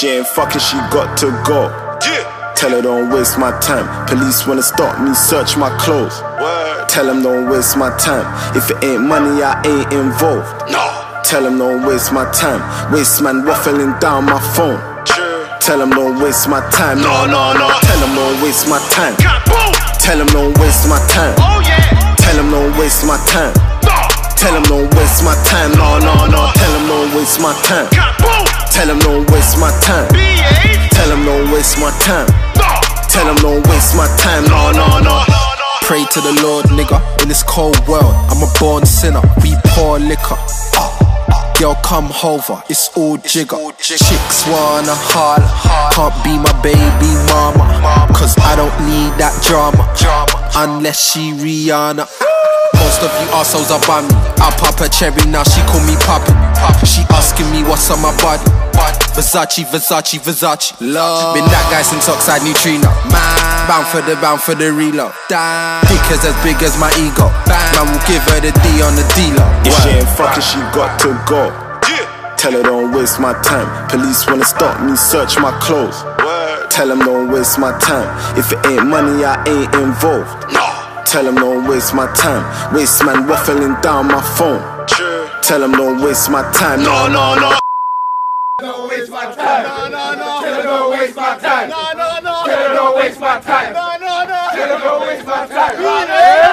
she ain't fucking, she got to go. Yeah. Tell her don't waste my time. Police wanna stop me, search my clothes. Word. Tell them don't waste my time. If it ain't money, I ain't involved. No. Tell them don't waste my time. Waste man waffling down my phone. True. Tell them don't waste my time. No, no, no. Tell them don't waste my time. Tell them don't waste my time. Oh yeah. Tell them don't waste my time. No. Tell them don't waste my time. No, no, no. Tell them don't waste my time. Tell them don't waste my time. B8. Tell don't waste my time. Tell them don't waste my time. No, no, no. No, no. Pray to the Lord, nigga. In this cold world, I'm a born sinner. We pour liquor. Girl, come over, it's all jigger. Chicks wanna holler, can't be my baby mama. Cause I don't need that drama, unless she Rihanna. Most of you assholes are by me. I pop a cherry, now she call me poppin'. She asking me what's on my body. Versace, Versace, Versace. Love. Been that guy since Oxide Neutrino. Man. Bound for the bound for the reload. Dick is as big as my ego. Man will give her the D on the D-Lo. If she ain't fucking, she got to go. Yeah. Tell her don't waste my time. Police wanna stop me, search my clothes. Word. Tell them don't waste my time. If it ain't money, I ain't involved. No. Tell them don't waste my time. Waste man waffling down my phone. True. Tell them don't waste my time. No, no, no. Don't waste my time. No, no, no. Tell her don't waste my time. No, no, no. Tell her don't waste my time. No, no, no. Tell her don't waste my time.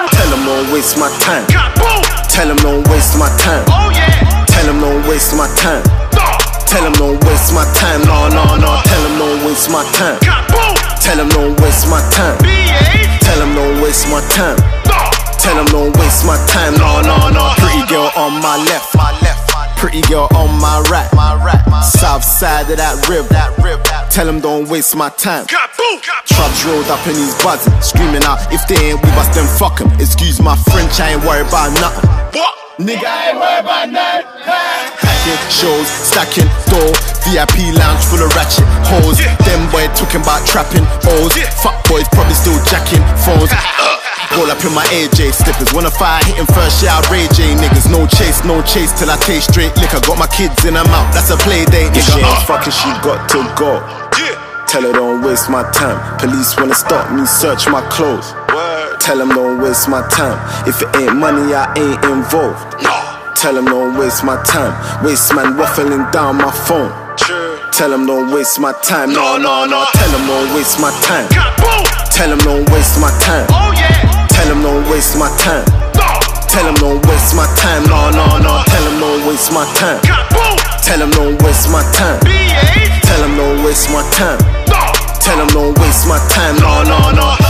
Tell them don't waste my time. Kaboom. Tell them don't waste my time. Oh yeah. Tell them don't waste my time. No. Tell them don't waste my time. No, no, no. Tell them don't waste my time. Kaboom. Tell them don't waste my time. B8. Tell them don't waste my time. Tell them don't waste my time. No, no, no. Pretty girl on my left. My left. Pretty girl on my right. My right. South side of that rib. That rib. Tell them don't waste my time. Trubs rolled up and he's buzzing, screaming out, if they ain't with us, then fuck 'em. Excuse my French, I ain't worried about nothing. What? Nigga, I ain't worried about nothing. Hacking, shows, stacking, door, VIP lounge full of ratchet hoes. Yeah. Them boy talking about trapping O's. Yeah. Fuck boys probably still jacking phones. Uh. Roll up in my AJ slippers. Wanna fire hitting first, yeah, Ray J niggas. No chase, no chase till I taste straight liquor. Got my kids in mouth, that's a play date, nigga. She uh. ain't fucking, she got to go. Yeah. Tell her don't waste my time. Police wanna stop me, search my clothes. Word. Tell them don't waste my time. If it ain't money, I ain't involved. Tell them don't waste my time. Waste man waffling down my phone. Tell them don't waste my time. No, no, no. Tell them don't waste my time. Tell them don't waste my time. Oh yeah. Tell them don't waste my time. Tell them don't waste my time. No, no, no. Tell them don't waste my time. Tell them don't waste my time. B8. Tell them don't waste my time. Tell them don't waste my time. No, no, no.